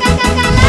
ka ka ka ka